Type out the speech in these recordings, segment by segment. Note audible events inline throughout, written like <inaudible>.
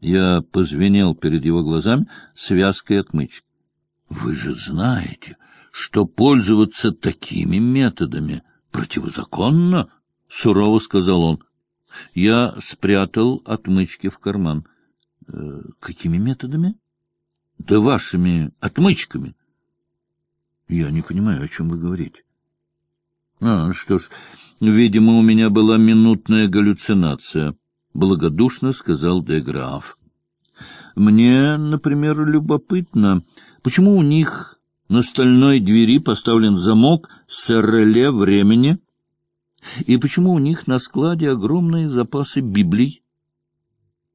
Я позвенел перед его глазами связкой отмычки. — Вы же знаете, что пользоваться такими методами противозаконно, — сурово сказал он. Я спрятал отмычки в карман. «Э, — Какими методами? — Да вашими отмычками. — Я не понимаю, о чем вы говорите. — А, что ж, видимо, у меня была минутная галлюцинация, — благодушно сказал Деграф. — Мне, например, любопытно, почему у них на стальной двери поставлен замок с реле времени, и почему у них на складе огромные запасы Библий.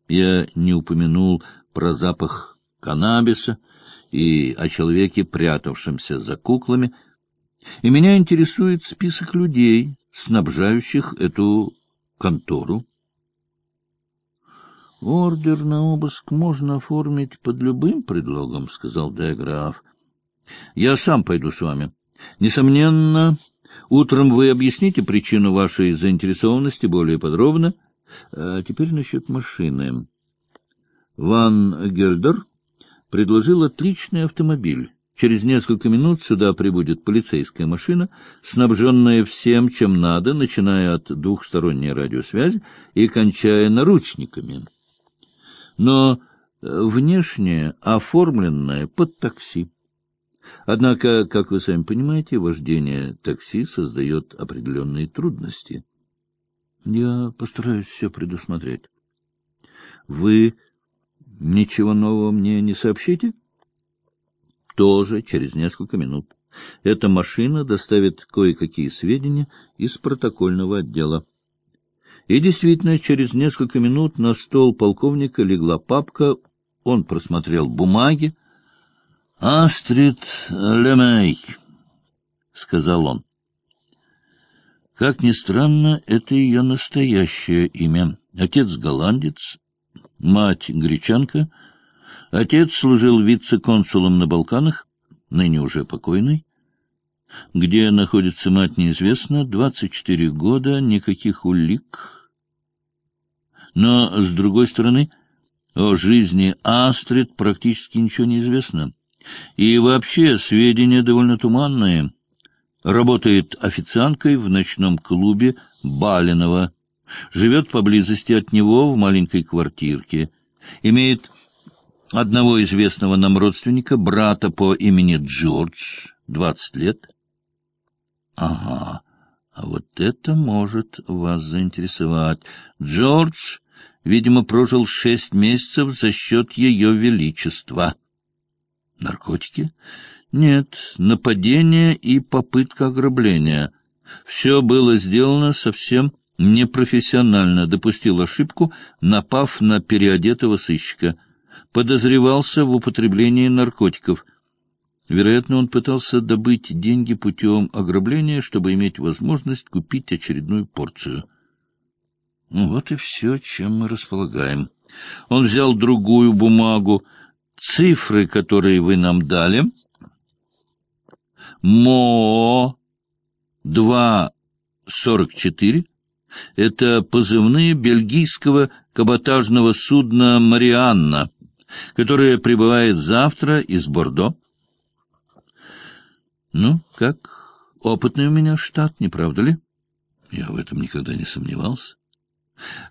Я не упомянул про запах каннабиса и о человеке, прятавшемся за куклами, и меня интересует список людей, снабжающих эту контору. «Ордер на обыск можно оформить под любым предлогом», — сказал Деграф. «Я сам пойду с вами. Несомненно, утром вы объясните причину вашей заинтересованности более подробно. А теперь насчет машины. Ван Гельдер предложил отличный автомобиль. Через несколько минут сюда прибудет полицейская машина, снабженная всем, чем надо, начиная от двухсторонней радиосвязи и кончая наручниками но э, внешне оформленное под такси. Однако, как вы сами понимаете, вождение такси создает определенные трудности. Я постараюсь все предусмотреть. Вы ничего нового мне не сообщите? Тоже через несколько минут. Эта машина доставит кое-какие сведения из протокольного отдела. И действительно, через несколько минут на стол полковника легла папка, он просмотрел бумаги. «Астрид Лемей», — сказал он. Как ни странно, это ее настоящее имя. Отец голландец, мать гречанка. Отец служил вице-консулом на Балканах, ныне уже покойный. Где находится мать, неизвестно. Двадцать четыре года, никаких улик. Но, с другой стороны, о жизни Астрид практически ничего не известно. И вообще сведения довольно туманные. Работает официанткой в ночном клубе Балинова. Живет поблизости от него в маленькой квартирке. Имеет одного известного нам родственника, брата по имени Джордж, двадцать лет. Ага, а вот это может вас заинтересовать. Джордж, видимо, прожил шесть месяцев за счет ее величества. Наркотики? Нет, нападение и попытка ограбления. Все было сделано совсем непрофессионально, допустил ошибку, напав на переодетого сыщика. Подозревался в употреблении наркотиков — Вероятно, он пытался добыть деньги путем ограбления, чтобы иметь возможность купить очередную порцию. Ну, вот и все, чем мы располагаем. Он взял другую бумагу. Цифры, которые вы нам дали. МО 244. Это позывные бельгийского каботажного судна «Марианна», которое прибывает завтра из Бордо. Ну, как? Опытный у меня штат, не правда ли? Я в этом никогда не сомневался.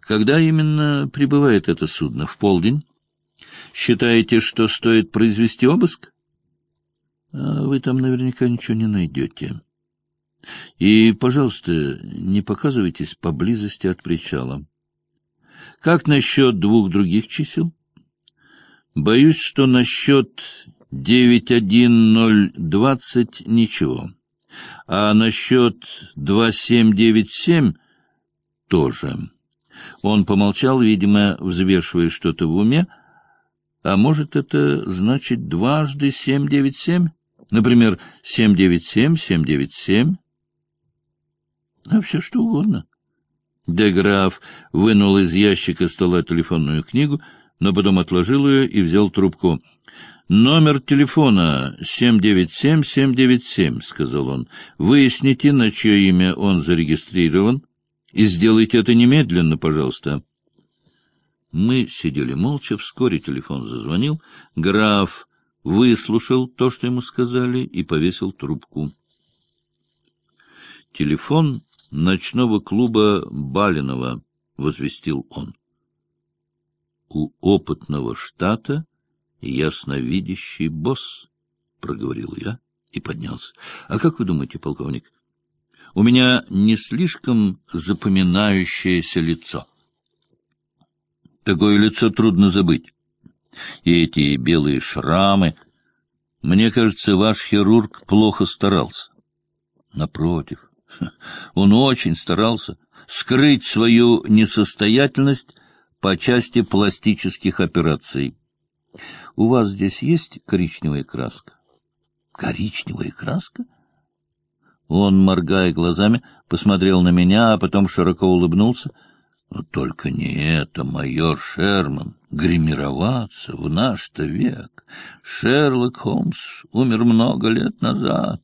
Когда именно прибывает это судно? В полдень? Считаете, что стоит произвести обыск? А вы там наверняка ничего не найдете. И, пожалуйста, не показывайтесь поблизости от причала. Как насчет двух других чисел? Боюсь, что насчет девять один ноль двадцать ничего. А насчет два семь девять семь тоже. Он помолчал, видимо, взвешивая что-то в уме. А может, это значит дважды семь девять семь? Например, семь девять семь, семь девять семь? А все что угодно. Деграф вынул из ящика стола телефонную книгу, но потом отложил ее и взял трубку — «Номер телефона 797-797», — сказал он. «Выясните, на чье имя он зарегистрирован, и сделайте это немедленно, пожалуйста». Мы сидели молча, вскоре телефон зазвонил. Граф выслушал то, что ему сказали, и повесил трубку. Телефон ночного клуба Балинова, — возвестил он. У опытного штата ясновидящий босс, — проговорил я и поднялся. — А как вы думаете, полковник? У меня не слишком запоминающееся лицо. Такое лицо трудно забыть. И эти белые шрамы... Мне кажется, ваш хирург плохо старался. Напротив, <laughs> он очень старался скрыть свою несостоятельность по части пластических операций. У вас здесь есть коричневая краска? Коричневая краска? Он, моргая глазами, посмотрел на меня, а потом широко улыбнулся. Но только не это, майор Шерман, гримироваться в наш-то век. Шерлок Холмс умер много лет назад.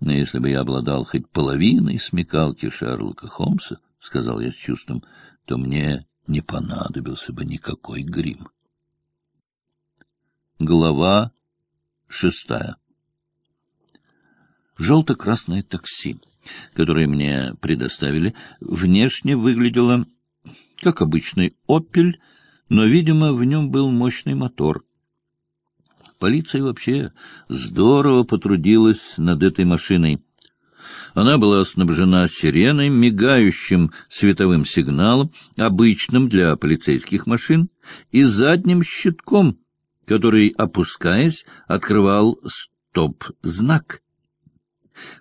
Но если бы я обладал хоть половиной смекалки Шерлока Холмса, — сказал я с чувством, — то мне не понадобился бы никакой грим. Глава шестая Желто-красное такси, которое мне предоставили, внешне выглядело как обычный «Опель», но, видимо, в нем был мощный мотор — Полиция вообще здорово потрудилась над этой машиной. Она была снабжена сиреной, мигающим световым сигналом, обычным для полицейских машин, и задним щитком, который, опускаясь, открывал стоп-знак.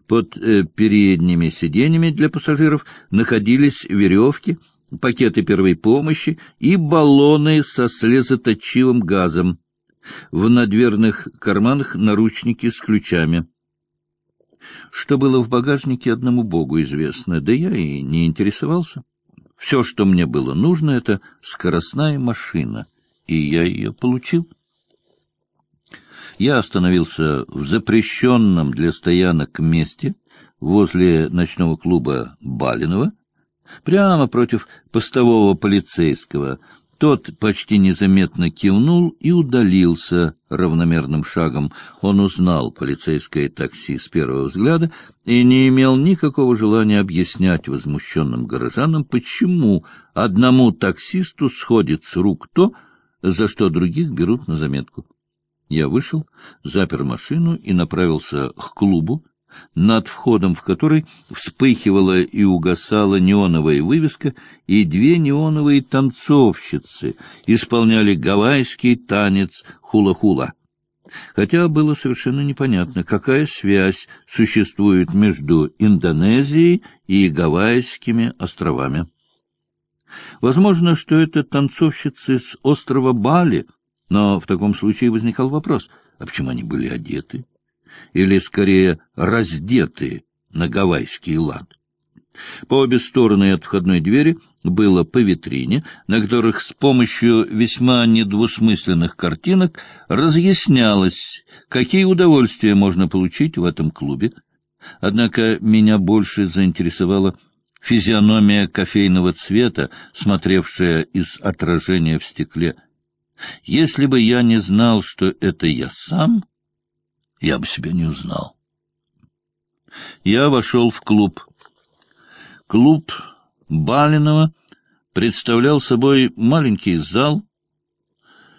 Под э, передними сиденьями для пассажиров находились веревки, пакеты первой помощи и баллоны со слезоточивым газом. В надверных карманах наручники с ключами. Что было в багажнике, одному богу известно, да я и не интересовался. Все, что мне было нужно, — это скоростная машина, и я ее получил. Я остановился в запрещенном для стоянок месте возле ночного клуба Балинова, прямо против постового полицейского, тот почти незаметно кивнул и удалился равномерным шагом. Он узнал полицейское такси с первого взгляда и не имел никакого желания объяснять возмущенным горожанам, почему одному таксисту сходит с рук то, за что других берут на заметку. Я вышел, запер машину и направился к клубу, над входом в который вспыхивала и угасала неоновая вывеска, и две неоновые танцовщицы исполняли гавайский танец хула-хула. Хотя было совершенно непонятно, какая связь существует между Индонезией и Гавайскими островами. Возможно, что это танцовщицы с острова Бали, но в таком случае возникал вопрос, а почему они были одеты? или, скорее, раздетые на гавайский лад. По обе стороны от входной двери было по витрине, на которых с помощью весьма недвусмысленных картинок разъяснялось, какие удовольствия можно получить в этом клубе. Однако меня больше заинтересовала физиономия кофейного цвета, смотревшая из отражения в стекле. Если бы я не знал, что это я сам, я бы себя не узнал. Я вошел в клуб. Клуб Балинова представлял собой маленький зал